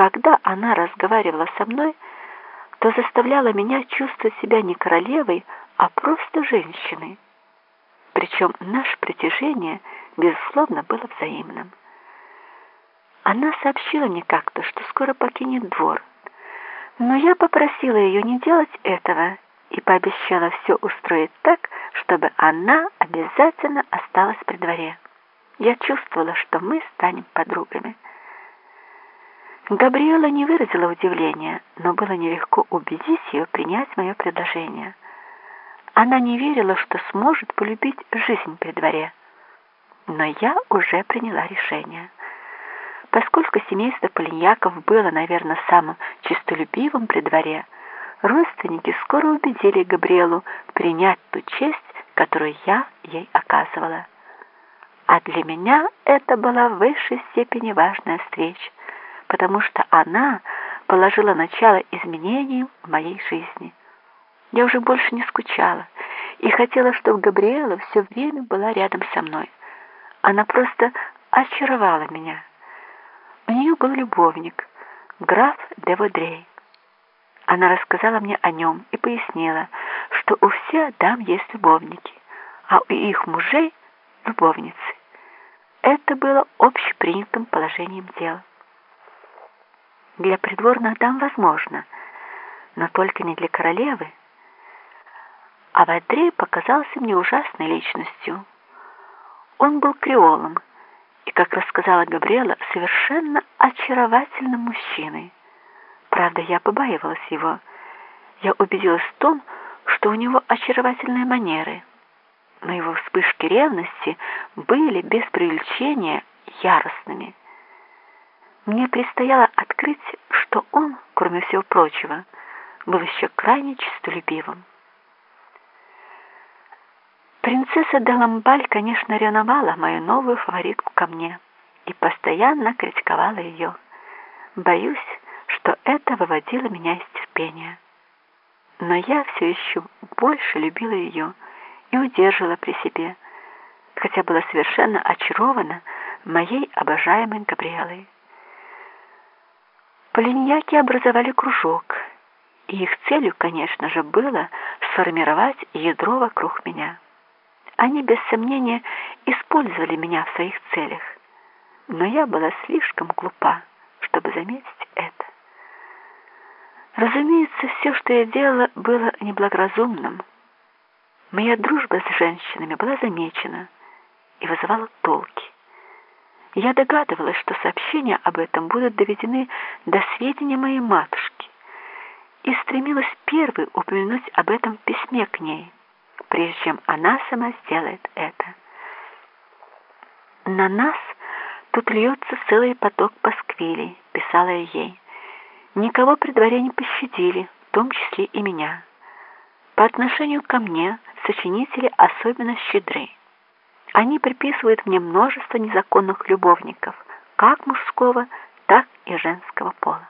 когда она разговаривала со мной, то заставляла меня чувствовать себя не королевой, а просто женщиной. Причем наше притяжение, безусловно, было взаимным. Она сообщила мне как-то, что скоро покинет двор, но я попросила ее не делать этого и пообещала все устроить так, чтобы она обязательно осталась при дворе. Я чувствовала, что мы станем подругами. Габриэла не выразила удивления, но было нелегко убедить ее принять мое предложение. Она не верила, что сможет полюбить жизнь при дворе. Но я уже приняла решение. Поскольку семейство Полиньяков было, наверное, самым честолюбивым при дворе, родственники скоро убедили Габриэлу принять ту честь, которую я ей оказывала. А для меня это была в высшей степени важная встреча, потому что она положила начало изменениям в моей жизни. Я уже больше не скучала и хотела, чтобы Габриэла все время была рядом со мной. Она просто очаровала меня. У нее был любовник, граф де Водрей. Она рассказала мне о нем и пояснила, что у всех дам есть любовники, а у их мужей — любовницы. Это было общепринятым положением дел. Для придворных дам возможно, но только не для королевы. А Вадрей показался мне ужасной личностью. Он был креолом и, как рассказала Габриэла, совершенно очаровательным мужчиной. Правда, я побаивалась его. Я убедилась в том, что у него очаровательные манеры, но его вспышки ревности были без преувеличения яростными. Мне предстояло открыть, что он, кроме всего прочего, был еще крайне честолюбивым. Принцесса Деламбаль, конечно, ревновала мою новую фаворитку ко мне и постоянно критиковала ее. Боюсь, что это выводило меня из терпения. Но я все еще больше любила ее и удерживала при себе, хотя была совершенно очарована моей обожаемой Габриэлой. Полиньяки образовали кружок, и их целью, конечно же, было сформировать ядро вокруг меня. Они, без сомнения, использовали меня в своих целях, но я была слишком глупа, чтобы заметить это. Разумеется, все, что я делала, было неблагоразумным. Моя дружба с женщинами была замечена и вызывала толки. Я догадывалась, что сообщения об этом будут доведены до сведения моей матушки, и стремилась первой упомянуть об этом в письме к ней, прежде чем она сама сделает это. «На нас тут льется целый поток пасквилей», — писала я ей. «Никого при дворе не пощадили, в том числе и меня. По отношению ко мне сочинители особенно щедры». Они приписывают мне множество незаконных любовников, как мужского, так и женского пола.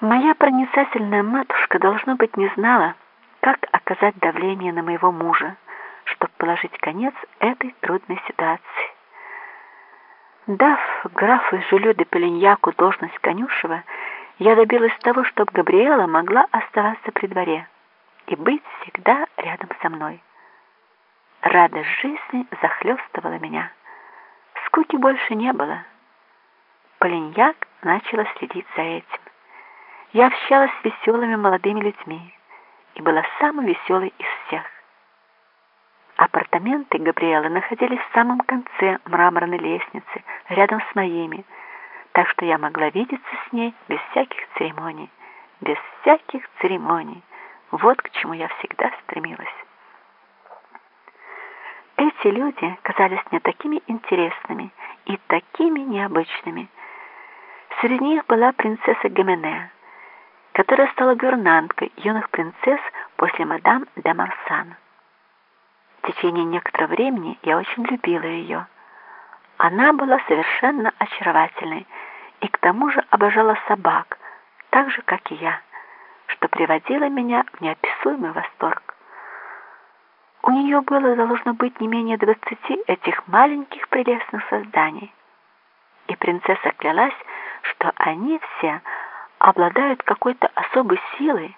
Моя проницательная матушка, должно быть, не знала, как оказать давление на моего мужа, чтобы положить конец этой трудной ситуации. Дав графу Жюлю де Пелиньяку должность конюшева, я добилась того, чтобы Габриэла могла оставаться при дворе и быть всегда рядом со мной. Радость жизни захлестывала меня. Скуки больше не было. Полиньяк начала следить за этим. Я общалась с веселыми молодыми людьми и была самой веселой из всех. Апартаменты Габриэлы находились в самом конце мраморной лестницы, рядом с моими, так что я могла видеться с ней без всяких церемоний. Без всяких церемоний. Вот к чему я всегда стремилась. Эти люди казались мне такими интересными и такими необычными. Среди них была принцесса Гемене, которая стала гувернанткой юных принцесс после мадам де Марсан. В течение некоторого времени я очень любила ее. Она была совершенно очаровательной и к тому же обожала собак, так же, как и я, что приводило меня в неописуемый восторг. У нее было должно быть не менее двадцати этих маленьких прелестных созданий. И принцесса клялась, что они все обладают какой-то особой силой,